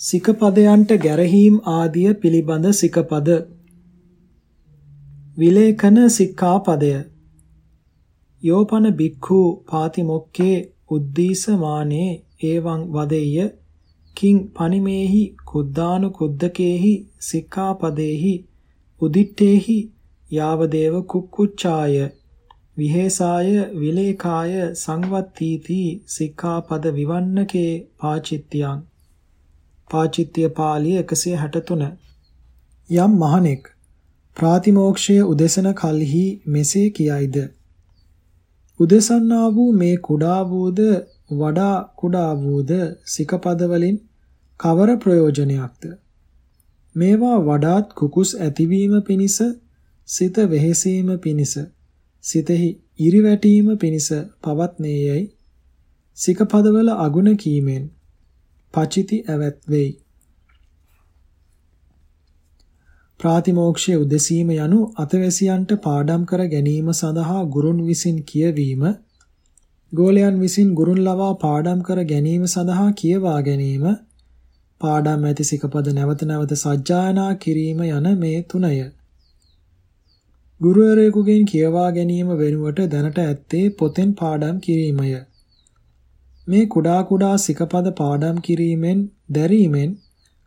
සිකපදයන්ට ගැරහීම් ආදිය පිළිබඳ සිකපද. විලේඛන සික්ඛාපදය. යෝපන බික්ඛු පාතිමොක්කේ උද්දීසමානේ එවං වදෙය්‍ය කිං පනිමේහි කුද්දානු කුද්දකේහි සික්ඛාපදේහි උදිත්තේහි යාවදේව කුක්කුච්ඡාය විහෙසාය විලේඛාය සංවත්තීති සික්ඛාපද විවන්නකේ පාචිත්‍යං. පාචිත්‍ය පාළිය 163 යම් මහණෙක් ප්‍රාතිමෝක්ෂය උදෙසන කල්හි මෙසේ කියයිද? උදෙසන්නා වූ මේ කුඩා වූද වඩා කුඩා වූද සිකපද වලින් කවර ප්‍රයෝජනයක්ද? මේවා වඩාත් කුකුස් ඇතිවීම පිණිස සිත වෙහෙසීම පිණිස සිතෙහි ඉරිවැටීම පිණිස පවත්නේයයි සිකපදවල අගුණ කීමෙන් පචිති ඇවැත් වෙයි. ප්‍රාතිමෝක්ෂය උදෙසීම යනු අතවැසියන්ට පාඩම් කර ගැනීම සඳහා ගුරුන් විසින් කියවීම ගෝලයන් විසින් ගුරුන් ලවා පාඩම් කර ගැනීම සඳහා කියවා ගැනීම පාඩම් ඇති සිකපද නැවත නැවත සජ්ජායනා කිරීම යන මේ තුනය. ගුරුවරයෙකුගෙන් කියවා ගැනීම වෙනුවට දැනට ඇත්තේ පොතෙන් පාඩම් කිරීමය. මේ කුඩා කුඩා සිකපද පාඩම් කිරීමෙන් දැරීමෙන්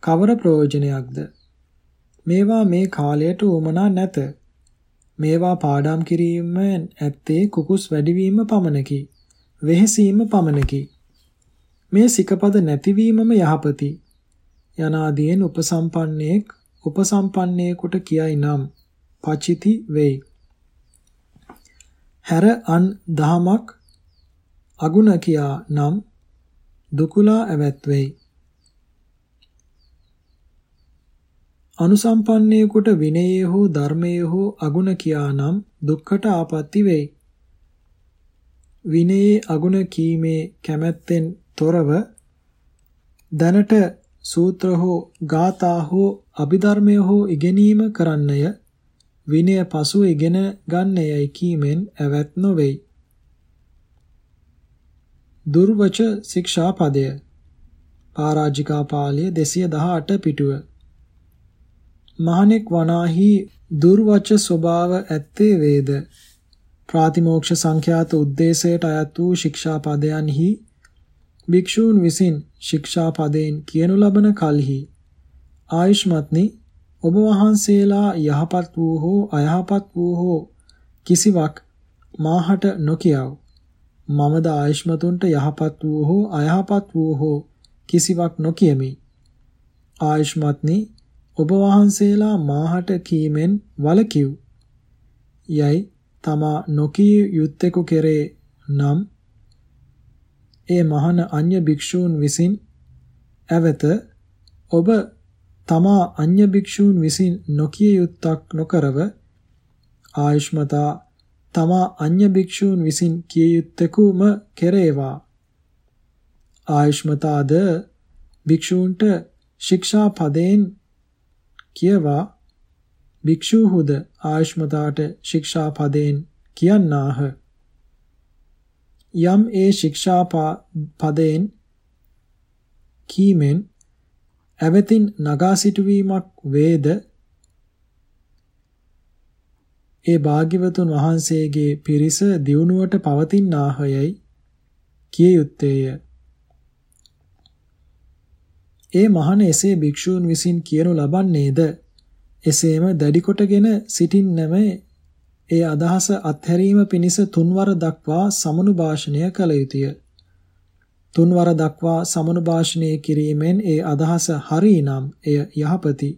කවර ප්‍රයෝජනයක්ද? මේවා මේ කාලයට උවමනා නැත. මේවා පාඩම් කිරීමෙන් ඇත්තේ කුකුස් වැඩිවීම පමණකි. වෙහෙසීම පමණකි. මේ සිකපද නැතිවීමම යහපති. යනාදීන් උපසම්පන්නේක් උපසම්පන්නේකට කියයි නම් පචිති වෙයි. හැර අන් දහමක් අගුණ කියා නම් දුකුලා ඇවැත් වෙයි. අනුසම්පන්නයෙකුට විනයේ හෝ ධර්මයේ හෝ අගුණ කියා නම් දුක්කට ආපත්‍ති වෙයි. විනයේ අගුණ කීමේ කැමැත්තෙන් තොරව දැනට සූත්‍ර හෝ ගාථා හෝ අභිධර්මය හෝ ඉගෙනීම කරන්නය විනය පසු ඉගෙන ගන්නයයි කීමෙන් ඇවැත් නොවේයි. දුර්වච ශික්ෂා පදය පරාජිකා පාළිය 218 පිටුව. මහණෙක් වනාහි දුර්වච ස්වභාව ඇත්තේ වේද? ප්‍රාතිමෝක්ෂ සංඛ්‍යාත උද්දේශයට අයත් වූ ශික්ෂා පදයන්හි භික්ෂූන් විසින් ශික්ෂා පදයෙන් කියනු ලබන කල්හි ආයුෂ්මත්නි ඔබ වහන්සේලා යහපත් වූ හෝ අයහපත් වූ හෝ කිසිවක් මාහට නොකියව. මමද ආයුෂ්මතුන්ට යහපත් වූ හෝ අයහපත් වූ හෝ කිසිවක් නොකියමි. ආයුෂ්මත්නි ඔබ වහන්සේලා මාහට කීමෙන් වලකිව්. යයි තමා නොකිය යුත්තේකු කෙරේ නම් ඒ මහන අන්‍ය භික්ෂූන් විසින් ඇවත ඔබ තමා අන්‍ය භික්ෂූන් විසින් නොකිය යුත්තක් නොකරව ආයුෂ්මතා තමා අන්‍ය භික්ෂූන් විසින් කිය යුත්තේකුම කෙරේවා. ආයුෂ්මතාද භික්ෂූන්ට ශික්ෂා පදයෙන් කියවා භික්ෂූහුද ආයුෂ්මතාට ශික්ෂා පදයෙන් කියන්නාහ? යම් ඒ ශික්ෂා පදයෙන් කීමෙන් ඇවතින් නගා සිටුවීමක් වේද? ඒ භාග්‍යවතුන් වහන්සේගේ පිරිස දියුණුවට පවතිනාහයයි කිය යුත්තේය. ඒ මහණ එසේ භික්ෂූන් විසින් කියනු ලබන්නේද එසේම දැඩි කොටගෙන සිටින්නම ඒ අදහස අත්හැරීම පිණිස තුන්වර දක්වා සමනුභාෂණය කළ යුතුය. තුන්වර දක්වා සමනුභාෂණය කිරීමෙන් ඒ අදහස හරිනම් එය යහපති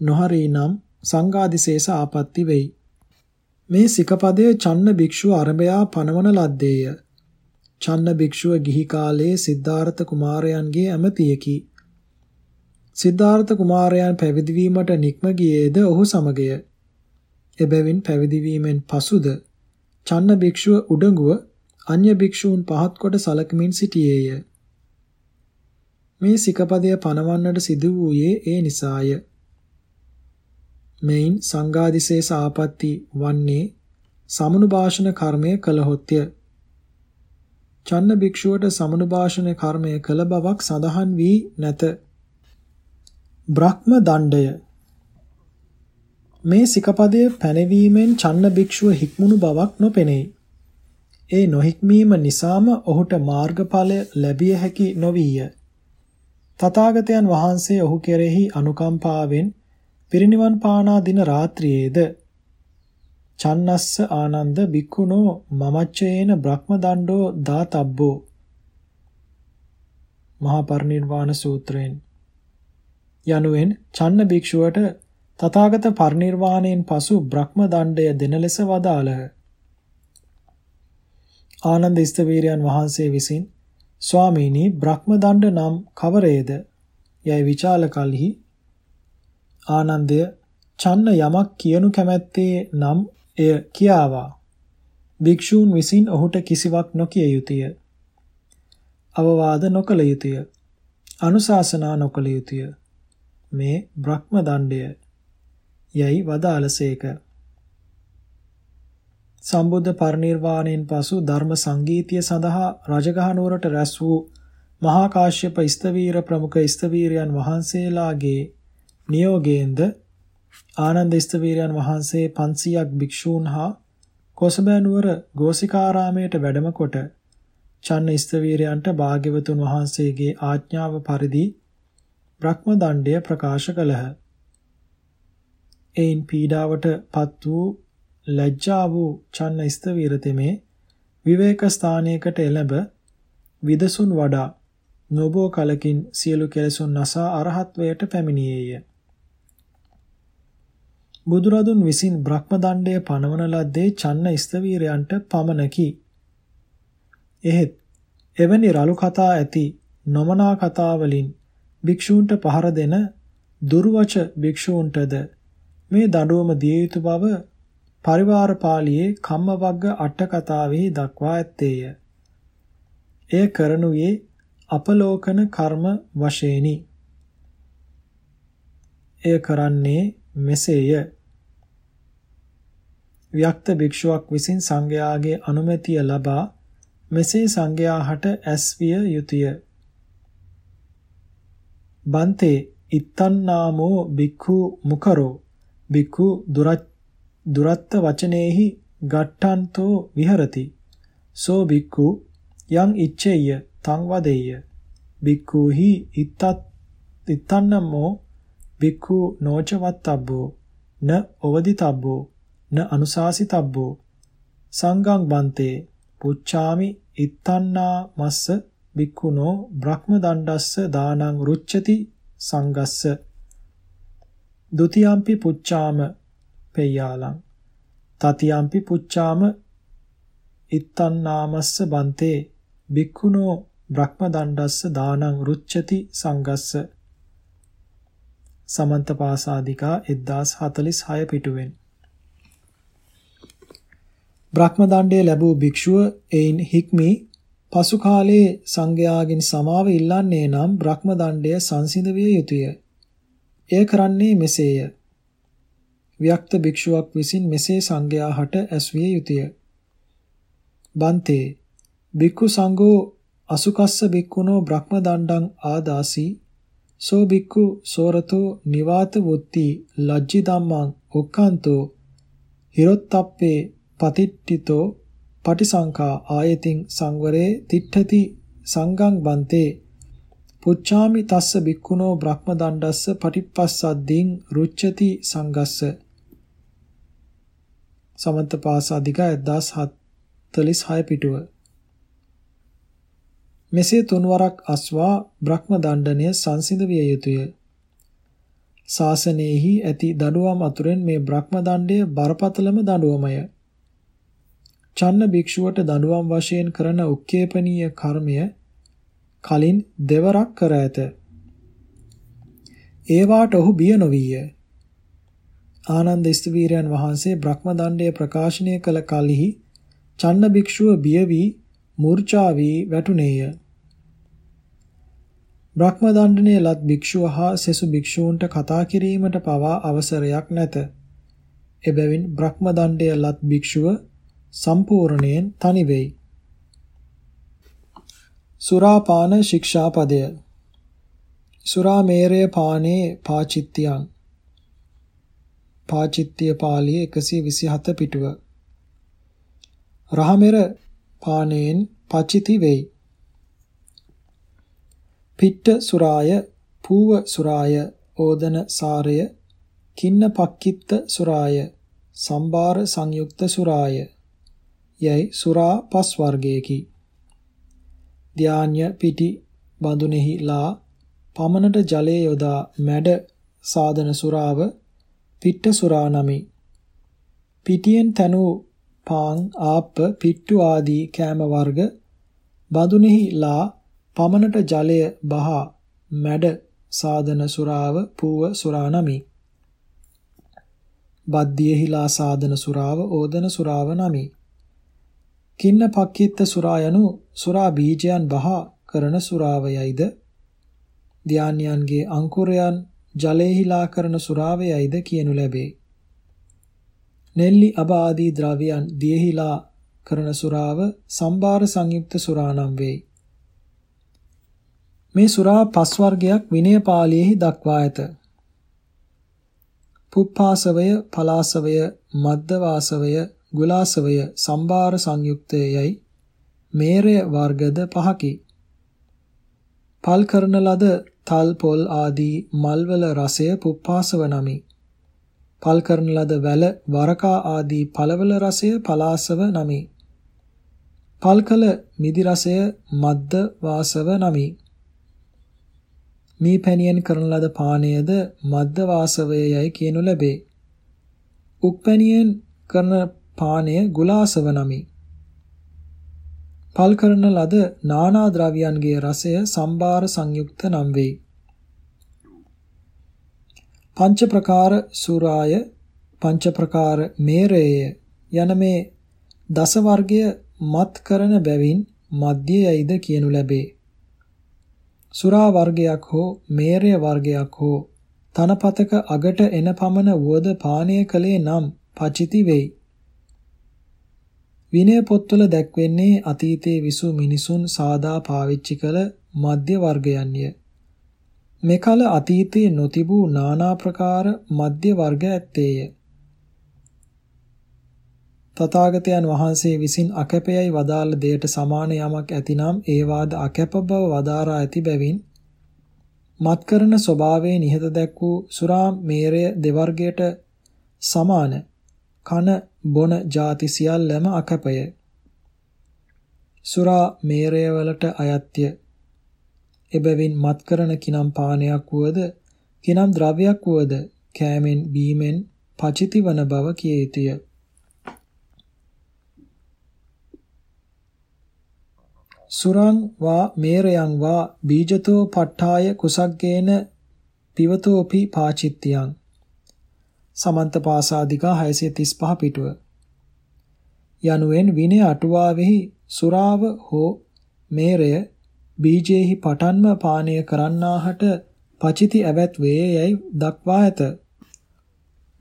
නොහරිනම් සංඝාදිශේෂ ආපත්‍ති වෙයි. මේ සිකපදය චන්න භික්ෂුව අරඹයා පනවන ලද්දේය. චන්න භික්ෂුව ගිහි කාලයේ සිද්ධාර්ථ කුමාරයන්ගේ ඇමතියකි. සිද්ධාර්ථ කුමාරයන් පැවිදි වීමට නික්ම ගියේද ඔහු සමගය. එබැවින් පැවිදි වීමෙන් පසුද චන්න භික්ෂුව උඩඟුව අන්‍ය භික්ෂූන් පහත් කොට සලකමින් සිටියේය. මේ සිකපදය පනවන්නට සිදු වූයේ ඒ නිසාය. මෙයින් සංඝාදිසේස ආපatti වන්නේ සමනුභාෂණ කර්මය කළහොත්ය. චන්න භික්ෂුවට සමනුභාෂණ කර්මය කළ බවක් සඳහන් වී නැත. බ්‍රහ්ම දණ්ඩය මේ සිකපදය පැනවීමෙන් චන්න භික්ෂුව හික්මුණු බවක් නොපෙනෙයි. ඒ නොහික්මීම නිසාම ඔහුට මාර්ගඵල ලැබිය හැකි නොවිය. තථාගතයන් වහන්සේ ඔහු කෙරෙහි අනුකම්පාවෙන් පිරිනිවන් පානා දින රාත්‍රියේද චන්නස්ස ආනන්ද බික්කුණෝ මමච්චයේන බ්‍රහ්ම දණ්ඩෝ දාතබ්බෝ මහා පරිනිර්වාණ සූත්‍රයෙන් යනුවෙන් චන්න භික්ෂුවට තථාගත පරිනිර්වාණයෙන් පසු බ්‍රහ්ම දණ්ඩය දෙන ලෙස වදාළහ. ආනන්ද ස්තවීරයන් වහන්සේ විසින් ස්වාමීනි බ්‍රහ්ම දණ්ඩ නම් කවරේද? යයි විචාල කලෙහි ආනන්දය චන්න යමක් කියනු කැමැත්තේ නම් එය කියාවා. භික්ෂූන් විසින් ඔහුට කිසිවක් නොකිය යුතුය. අවවාද නොකළ යුතුය. අනුශාසනා නොකළ යුතුය. මේ බ්‍රහ්ම දණ්ඩය යයි වදාළසේක. සම්බුද්ධ පරිනිර්වාණයෙන් පසු ධර්ම සංගීතිය සඳහා රජගහ නුවරට රැස් වූ මහා කාශ්‍යප ස්තවීර ප්‍රමුඛ ස්තවීරයන් වහන්සේලාගේ නියෝගයෙන්ද ආනන්ද ස්තවීරයන් වහන්සේ 500ක් භික්ෂූන් හා කොසබෑ නුවර ගෝසිකාරාමයට වැඩම කොට චන්න ස්තවීරයන්ට භාග්‍යවතුන් වහන්සේගේ ආඥාව පරිදි බ්‍රහ්ම දණ්ඩය ප්‍රකාශ කළහ. එයින් පීඩාවට පත් වූ ලැජ්ජා වූ චන්න ස්තවීර තෙමේ විවේක ස්ථානයකට එළඹ විදසුන් වඩා නොබෝ කලකින් සියලු කෙලෙසුන් නසා අරහත්වයට පැමිණියේය. බුදුරදුන් විසින් බ්‍රහ්ම දණ්ඩය පනවන ලද්දේ චන්න ස්තවීරයන්ට පමණකි. එහෙත් එවැනි රළු කතා ඇති නොමනා කතා වලින් භික්ෂූන්ට පහර දෙන දුර්වච භික්ෂූන්ටද මේ දඬුවම දිය යුතු බව පරිවාර පාළියේ කම්මවග්ග අට කතාවෙහි දක්වා ඇත්තේය. එය කරනුයේ අපලෝකන කර්ම වශයෙනි. එය කරන්නේ මෙසේය. වික්ත භික්ෂුවක් විසින් සංඝයාගේ අනුමැතිය ලබා මෙසේ සංඝයාහට ඇස්විය යුතුය. බන්තේ ඉත්තන්නාමෝ බික්ඛු මුකරෝ බික්ඛු දුරත්ත වචනේහි ගට්ටන්තෝ විහරති සෝ බික්ඛු යං ඉච්ඡේය තං වදෙය්‍ය බික්ඛුහි ඉත්තත් ඉත්තන්නමෝ බික්ඛු නෝචවත්තබ්බෝ න ඔවදිතබ්බෝ න අනුශාසිතබ්බෝ සංගං බන්තේ පුච්ඡාමි ඉත්තන්නා මස්ස බික්ඛුනෝ බ්‍රහ්ම දණ්ඩස්ස දානං රුච්චති සංගස්ස ဒ ුතියම්පි පුච්ඡාම පෙය්‍යාලං. තතියම්පි පුච්ඡාම ඉත්තන්නාමස්ස බන්තේ බික්ඛුනෝ බ්‍රහ්ම දණ්ඩස්ස දානං රුච්චති සංගස්ස සමන්ත පාසාදිකා 1046 පිටුවෙන් බ්‍රහ්ම දණ්ඩය ලැබූ භික්ෂුව එයින් හික්මී පසු කාලයේ සංඝයාගෙන් සමාව ඉල්ලන්නේ නම් බ්‍රහ්ම දණ්ඩය සංසිඳ විය යුතුය. එය කරන්නේ මෙසේය. වික්ත භික්ෂුවක් විසින් මෙසේ සංඝයා හට ඇස්විය යුතුය. බන්තේ භික්ඛු සංඝෝ අසුකස්ස භික්ඛුනෝ බ්‍රහ්ම දණ්ඩං ආදාසී සෝ භික්ඛු සෝරතෝ නිවාත වොත්ති ලජ්ජි ධම්මං ඔක්칸තෝ හිරොත්තප්පේ පතිට්ඨිතෝ පටිසංකා ආයතින් සංවරේ තිට්ඨති සංගං බන්තේ. පුච්ඡාමි තස්ස බික්කුණෝ බ්‍රහ්ම දණ්ඩස්ස පටිපස්සද්දීන් රුච්චති සංගස්ස සමන්ත පාසාදික 1046 පිටුව. මෙසේ තුන්වරක් අස්වා බ්‍රහ්ම දණ්ඩනය සංසිඳ විය යුතුය ශාසනයෙහි ඇති දඬුවම් අතුරෙන් මේ බ්‍රහ්ම දණ්ඩය බරපතලම දඬුවමය චන්න භික්ෂුවට දඬුවම් වශයෙන් කරන උක්කේපනීය කර්මය කලින් දෙවරක් කර ඇත. ඒවාට ඔහු බිය නොවිය. ආනන්ද ස්තවීරයන් වහන්සේ බ්‍රහ්ම දණ්ඩය ප්‍රකාශනය කළ කලෙහි චන්න භික්ෂුව බිය වී මූර්ඡා වී වැටුනේය. බ්‍රහ්ම දණ්ඩනය ලත් භික්ෂුව හා සෙසු භික්ෂූන්ට කතා කිරීමට පවා අවසරයක් නැත. එබැවින් බ්‍රහ්ම දණ්ඩය ලත් භික්ෂුව සම්පූර්ණයෙන් තනි වෙයි. සුරාපාන ශික්ෂාපදය සුරා මේරය පානේ පාචිත්‍යං පාචිත්‍ය පාළිය 127 පිටුව රහමෙර පානේන් පචිති වෙයි. පිට්ට සුරාය පූව සුරාය ඕදන සාරය කින්න පක්කිත්ත සුරාය සම්බාර සංයුක්ත සුරාය යයි සුරා පස් වර්ගයකි. ධාන්‍ය පිටි බඳුනේහි ලා පමණට ජලයේ යොදා මැඩ සාධන සුරාව පිට්ට සුරා නමි. පිටියෙන් තනූ පාන් ආප්ප පිට්ටු ආදී කෑම වර්ග බඳුනේහි ලා පමණට ජලය බහ මැඩ සාධන සුරාව පූව සුරා නමි. බද්දියෙහිලා සාධන සුරාව ඕදන සුරාව නමි. කින්න පක්කිත්ත සුරා යනු සුරා බීජයන් බහ කරන සුරාවයයිද ධාන්‍යයන්ගේ අංකුරයන් ජලයෙහිලා කරන සුරාවයයිද කියනු ලැබේ. නෙල්ලි අබ ආදී ද්‍රව්‍යයන් දියෙහිලා කරන සුරාව සම්බාර සංයුක්ත සුරා නම් වෙයි. මේ සුරා පස් වර්ගයක් විනය පාළියේහි දක්වා ඇත. පුප්පාසවය, පලාසවය, මද්දවාසවය, ගුලාසවය සම්බාර සංයුක්තයයි මේරය වර්ගද පහකි. පල් කරන ලද තල් පොල් ආදී මල්වල රසය පුප්පාසව නමි. පල් කරන ලද වැල වරකා ආදී පළවල රසය පලාසව නමි. පල් කල මිදි රසය මද්ද වාසව නමි. මේ පැණියෙන් කරන ලද පානයද මද්ද වාසවයයි කියනු ලැබේ. උක්පැණියෙන් කරන පානය ගුලාසව නමි. පල් කරන ලද නානා ද්‍රව්‍යයන්ගේ රසය සම්බාර සංයුක්ත නම් වෙයි. පංච ප්‍රකාර සූරාය පංච ප්‍රකාර මේරේය යන මේ දස වර්ගය මත් කරන බැවින් මධ්‍යයයිද කියනු ලැබේ. සුරා වර්ගයක් හෝ මේරය වර්ගයක් හෝ තනපතක අගට එන පමණ වුවද පානය කළේ නම් පචිති වෙයි. විනය පොත්වල දැක්වෙන්නේ අතීතයේ විසු මිනිසුන් සාදා පාවිච්චි කළ මධ්‍ය වර්ගයන්ය. මෙකල අතීතයේ නොතිබූ নানা ප්‍රකාර මධ්‍ය වර්ග ඇත්තේය. තථාගතයන් වහන්සේ විසින් අකැපයයි වදාළ දෙයට සමාන යමක් ඇතිනම් ඒවාද අකැප බව වදාරා ඇති බැවින් මත්කරන ස්වභාවයේ නිහත දැක් වූ සුරා මේරය දෙවර්ගයට සමාන කන බොන ಜಾති සියල්ලම අකැපය. සුරා මේරය වලට අයත්‍ය එබැවින් මත් කරන කිනම් පානයක් වුවද කිනම් ද්‍රව්‍යයක් වුවද කෑමෙන් බීමෙන් පචිති වන බව කිය යුතුය. සුරං වා මේරයන් වා බීජතෝ පට්ඨාය කුසග්ගේන පිවතෝපි පාචිත්‍යං. සමන්ත පාසාදිකා 635 පිටුව. යනුවෙන් විනය අටුවාවෙහි සුරාව හෝ මේරය බීජේහි පටන්ම පානය කරන්නාහට පචිති ඇවැත් වේයයි දක්වා ඇත.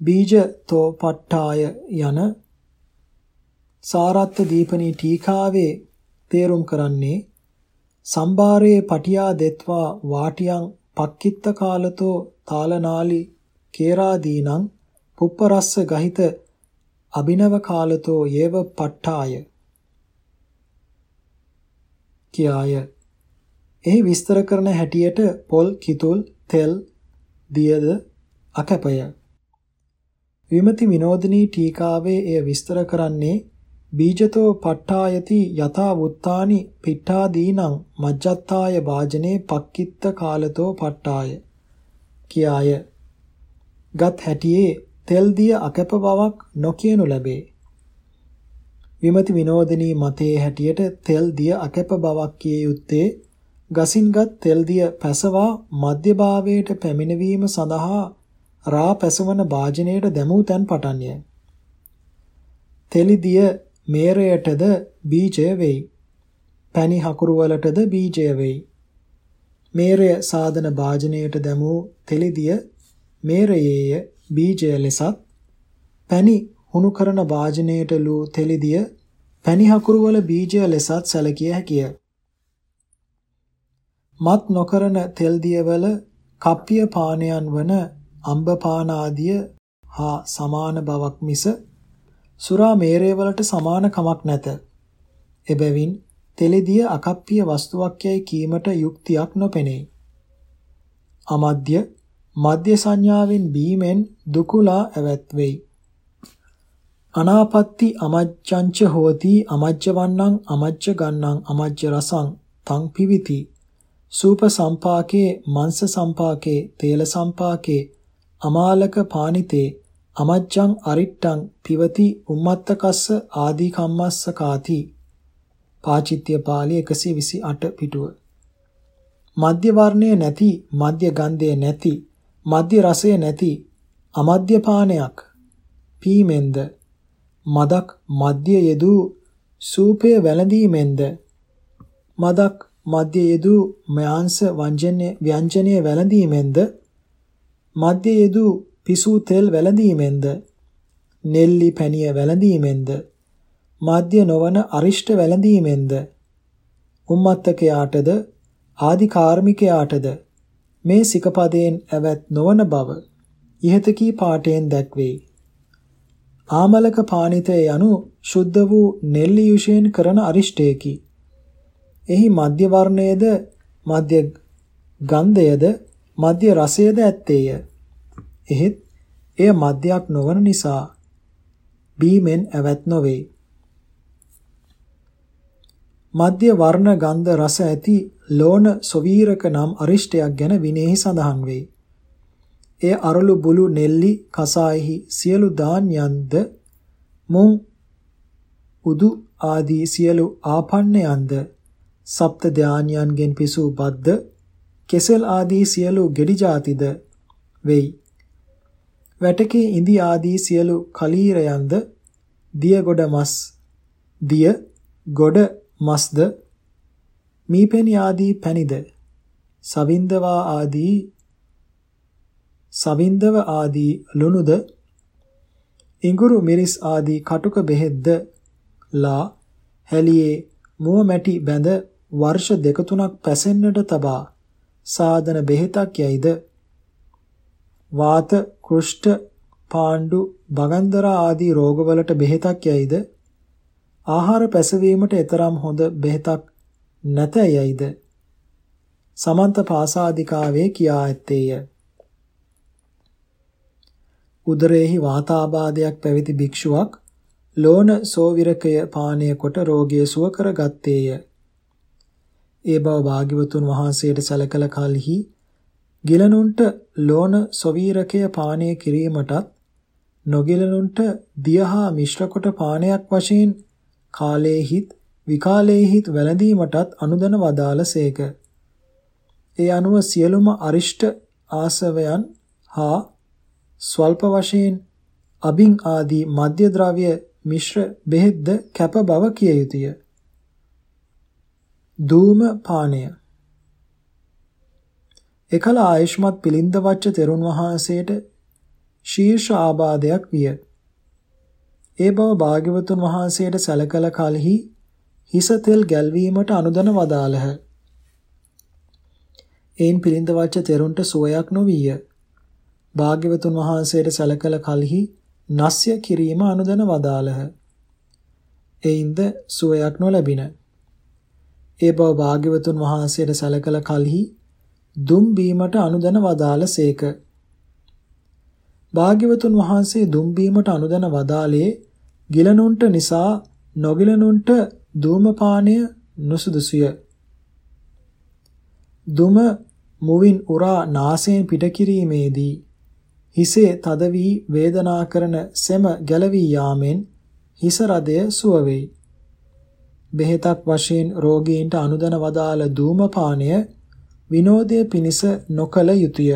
බීජ තෝ පට්ඨාය යන සාරත්ත දීපනී ටීකාවේ තේරුම් කරන්නේ සම්භාරයේ පටියා දෙත්වා වාටියං පක්කිත්ත කාලතෝ තාලනාලි කේරාදීනං පුප්පරස්ස ගහිත අභිනව කාලතෝ යේව පට්ඨාය කියාය. එහි විස්තර කරන හැටියට පොල් කිතුල් තෙල් දියද අකැපය. විමති විනෝදිනී ටීකාවේ එය විස්තර කරන්නේ බීජතෝ පට්ඨායති යථා වුත්තානි පිට්ඨාදීනං මජ්ජත්තාය වාජනේ පක්කිත්ත කාලතෝ පට්ඨාය. කියාය. ගත් හැටියේ තෙල් දිය අකැප බවක් නොකියනු ලැබේ. විමති විනෝදිනී මතයේ හැටියට තෙල් දිය අකැප බවක් කිය යුත්තේ ගසින්ගත් තෙල් දිය පැසවා මධ්‍යභාවයට පැමිණවීම සඳහා රා පැසවන වාජනයට දැමූ තැන් පටන්ය තෙලිදිය මේරයටද බීජය වෙයි. පැණි හකුරු වලටද බීජය වෙයි. මේරය සාධන භාජනයට දැමූ තෙලිදිය මේරයේය බීජය ලෙසත් පැණි හුණු කරන භාජනයට ලූ තෙලිදිය පැණි හකුරු වල බීජය ලෙසත් සැලකිය හැකිය. මත් නොකරන තෙල් දියවල කප්පිය පානයන් වන අම්බපාන ආදිය හා සමාන බවක් මිස සුරා මේරේ වලට සමාන කමක් නැත. එබැවින් තෙලෙදිය අකප්පිය වස්තුවක් යයි කීමට යුක්තියක් නොපෙනේ. අමද්‍ය මධ්‍ය සංඥාවෙන් බීමෙන් දුකුලා ඇවත් වෙයි. අනාපත්ති අමජ්ජංච හෝති අමජ්ජ වන්නං අමජ්ජ ගන්නං අමජ්ජ රසං තං පිවිති සූප සම්පාකේ මංස සම්පාකේ තේල සම්පාකේ අමාලක පානිතේ අමජ්ජං අරිට්ටං පිවති උම්මත්තකස්ස ආදී කම්මස්ස කාති. පාචිත්‍ය පාළි 128 පිටුව. මධ්‍ය වර්ණය නැති මධ්‍ය ගන්ධය නැති මධ්‍ය රසය නැති අමධ්‍ය පානයක්. පීමෙන්ද? මදක් මධ්‍ය යෙදූ සූපය වැළඳීමෙන්ද? මදක් මධ්‍ය යෙදූ මයාංශ වංජනයේ ව්‍යංජනයේ වැළඳීමෙන්ද? මධ්‍ය යෙදූ පිසූ තෙල් වැළඳීමෙන්ද? නෙල්ලි පැණිය වැළඳීමෙන්ද? මධ්‍ය නොවන අරිෂ්ඨ වැළඳීමෙන්ද? උම්මත්තකයාටද? ආදි කාර්මිකයාටද මේ සිකපදයෙන් ඇවත් නොවන බව ඉහතකී පාඨයෙන් දැක්වේ. ආමලක පානිතය යනු ශුද්ධ වූ නෙල්ලි යුෂයෙන් කරන අරිෂ්ඨයකි. එහි මධ්‍ය වර්ණයේද මධ්‍ය ගන්ධයද මධ්‍ය රසයද ඇත්තේය. එහෙත් එය මධ්‍යයක් නොවන නිසා බීමෙන් ඇවත් නොවේ. මධ්‍ය වර්ණ ගන්ධ රස ඇති ලෝණ සොවීරක නම් අරිෂ්ටයක් ගැන විනයෙහි සඳහන් වේ. එය අරලු බුලු නෙල්ලි කසායෙහි සියලු ධාන්‍යන්ද මුං උදු ආදී සියලු ආපන්නයන්ද සප්ත ධාන්‍යයන්ගෙන් පිසූ බද්ද කෙසෙල් ආදී සියලු ගෙඩි ಜಾතිද වෙයි. වැටකේ ඉඳි ආදී සියලු කලීරයන්ද? දිය ගොඩ මස්. දිය ගොඩ මස්ද? මීපෙනි ආදී පැනිද සවින්දවා ආදී සවින්දව ආදී ලුණුද? ඉඟුරු මිරිස් ආදී කටුක බෙහෙත්ද? ලා හැලියේ මුව මැටි බැඳ වර්ෂ දෙක තුනක් පැසෙන්නට තබා සාදන බෙහෙතක් යයිද? වාත කුෂ්ඨ පාණ්ඩු බගන්දරා ආදී රෝගවලට බෙහෙතක් යයිද? ආහාර පැසවීමට එතරම් හොඳ බෙහෙතක් නැත යයිද? සමන්ත පාසාදිකාවේ කියා ඇත්තේය. උදරයේහි වාතාබාධයක් පැවිදි භික්ෂුවක් ලෝණ සෝවිරකය පානය කොට රෝගය සුව කරගත්තේය. ඒ බව භාග්‍යවතුන් වහන්සේට සැලකල කලෙහි ගිලනුන්ට ලෝණ සොවීරකය පානය කිරීමටත් නොගිලනුන්ට දියහා මිශ්‍ර කොට පානයක් වශයෙන් කාලේහිත් විකාලේහිත් වැළඳීමටත් අනුදන වදාළසේක. ඒ අනුව සියලුම අරිෂ්ඨ ආසවයන් හා ස්වල්ප වශයෙන් අබින් ආදී මධ්‍ය ද්‍රව්‍ය මිශ්‍ර බෙහෙත්ද කැප බව කිය යුතුය. ධූම පානය එකල ආයුෂ්මත් පිලින්ද වච්ච තෙරුන් වහන්සේට ශීර්ෂ ආබාධයක් විය. ඒ බව භාග්‍යවතුන් වහන්සේට සැලකල කලෙහි හිස තෙල් ගැල්වීමට අනුදන වදාළහ. එයින් පිලින්ද වච්ච තෙරුන්ට සුවයක් නොවිය. භාග්‍යවතුන් වහන්සේට සැලකල කලෙහි නස්ය කිරීම අනුදන වදාළහ. එයින්ද සුවයක් නොලැබින. ඒ බව භාග්‍යවතුන් වහන්සේට සැලකල කලෙහි දුම් බීමට අනුදන වදාළසේක. භාග්‍යවතුන් වහන්සේ දුම් බීමට අනුදන වදාලේ ගිලනුන්ට නිසා නොගිලනුන්ට ධූමපානය නුසුදුසුය. දුම මුවින් උරා නාසයෙන් පිට කිරීමේදී හිසේ තද වී වේදනා කරන සෙම ගැලවී යාමෙන් හිස රදය සුව වෙයි. බෙහෙතක් වශයෙන් රෝගීන්ට අනුදන වදාළ ධූමපානය විනෝදයේ පිනිස නොකල යුතුය.